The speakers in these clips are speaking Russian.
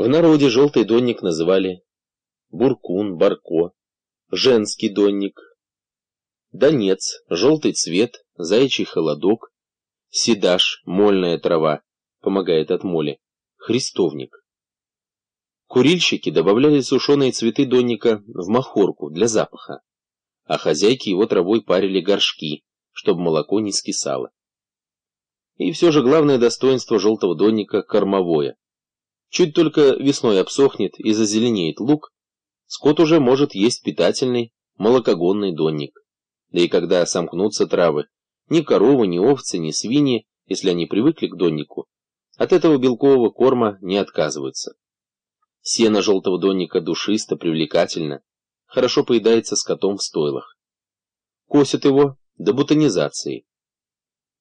В народе желтый донник называли буркун, барко, женский донник, донец, желтый цвет, заячий холодок, седаш, мольная трава, помогает от моли, христовник. Курильщики добавляли сушеные цветы донника в махорку для запаха, а хозяйки его травой парили горшки, чтобы молоко не скисало. И все же главное достоинство желтого донника – кормовое. Чуть только весной обсохнет и зазеленеет лук, скот уже может есть питательный молокогонный донник. Да и когда сомкнутся травы, ни коровы, ни овцы, ни свиньи, если они привыкли к доннику, от этого белкового корма не отказываются. Сено желтого донника душисто, привлекательно, хорошо поедается скотом в стойлах. Косят его до бутонизации.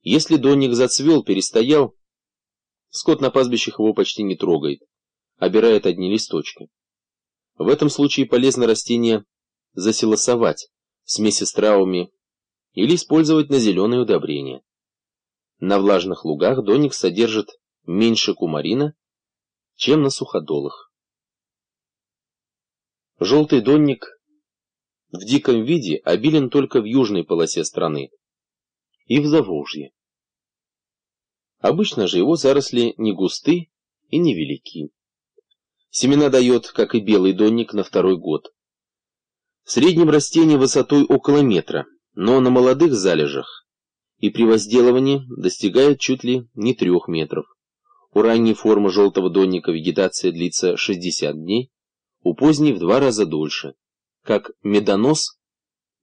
Если донник зацвел, перестоял, Скот на пастбищах его почти не трогает, обирает одни листочки. В этом случае полезно растение заселосовать смеси с травами или использовать на зеленые удобрения. На влажных лугах доник содержит меньше кумарина, чем на суходолах. Желтый донник в диком виде обилен только в южной полосе страны и в Заволжье. Обычно же его заросли не густы и не велики. Семена дает, как и белый донник, на второй год. В среднем растение высотой около метра, но на молодых залежах и при возделывании достигает чуть ли не трех метров. У ранней формы желтого донника вегетация длится 60 дней, у поздней в два раза дольше. Как медонос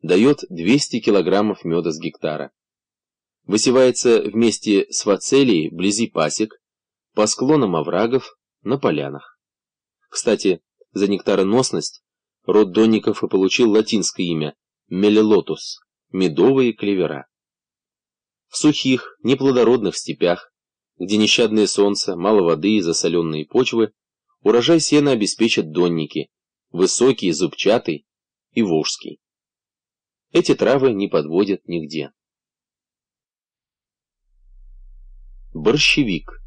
дает 200 килограммов меда с гектара. Высевается вместе с фацелией вблизи пасек, по склонам оврагов, на полянах. Кстати, за нектароносность род донников и получил латинское имя мелилотус – медовые клевера. В сухих, неплодородных степях, где нещадное солнце, мало воды и засоленные почвы, урожай сена обеспечат донники, высокий, зубчатый и волжский. Эти травы не подводят нигде. Борщевик.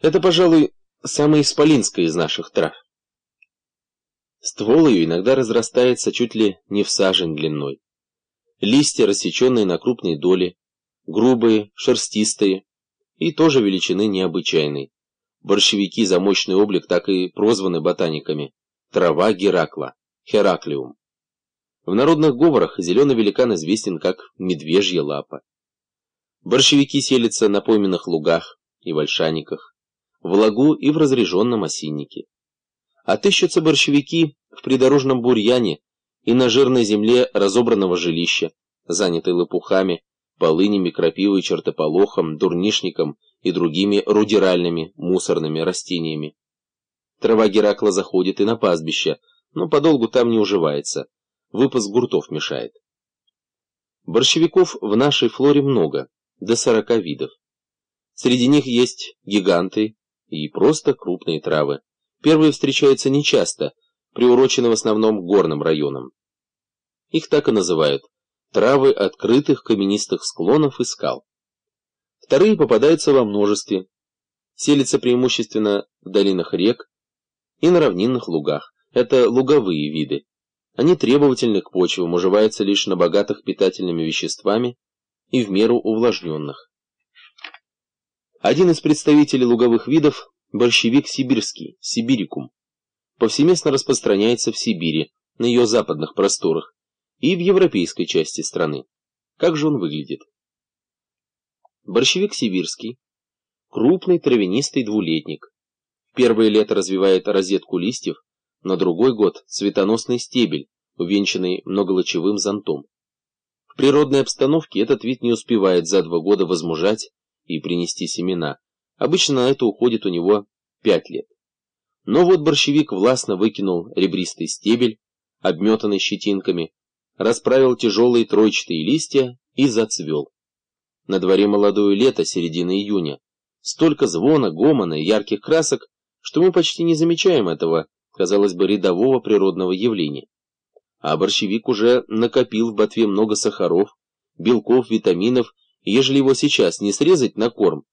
Это, пожалуй, самая исполинская из наших трав. Ствол ее иногда разрастается чуть ли не в сажень длиной. Листья, рассеченные на крупные доли, грубые, шерстистые и тоже величины необычайной. Борщевики за мощный облик так и прозваны ботаниками. Трава Геракла, Хераклиум. В народных говорах зеленый великан известен как медвежья лапа. Борщевики селятся на пойменных лугах и вольшаниках, в лагу и в разреженном осиннике. Отыщутся борщевики в придорожном бурьяне и на жирной земле разобранного жилища, занятой лопухами, полынями, крапивой, чертополохом, дурнишником и другими рудиральными мусорными растениями. Трава Геракла заходит и на пастбище, но подолгу там не уживается выпуск гуртов мешает. Борщевиков в нашей флоре много, до 40 видов. Среди них есть гиганты и просто крупные травы. Первые встречаются нечасто, приурочены в основном горным районам. Их так и называют – травы открытых каменистых склонов и скал. Вторые попадаются во множестве, селятся преимущественно в долинах рек и на равнинных лугах. Это луговые виды. Они требовательны к почвам, уживаются лишь на богатых питательными веществами и в меру увлажненных. Один из представителей луговых видов – борщевик сибирский, сибирикум. Повсеместно распространяется в Сибири, на ее западных просторах, и в европейской части страны. Как же он выглядит? Борщевик сибирский – крупный травянистый двулетник. В первое лето развивает розетку листьев, на другой год цветоносный стебель, увенчанный многолучевым зонтом. В природной обстановке этот вид не успевает за два года возмужать и принести семена. Обычно на это уходит у него пять лет. Но вот борщевик властно выкинул ребристый стебель, обметанный щетинками, расправил тяжелые тройчатые листья и зацвел. На дворе молодое лето, середина июня. Столько звона, гомона и ярких красок, что мы почти не замечаем этого казалось бы, рядового природного явления. А борщевик уже накопил в ботве много сахаров, белков, витаминов, и ежели его сейчас не срезать на корм,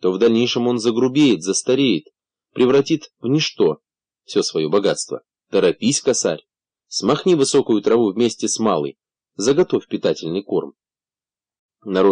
то в дальнейшем он загрубеет, застареет, превратит в ничто все свое богатство. Торопись, косарь, смахни высокую траву вместе с малой, заготовь питательный корм. Народ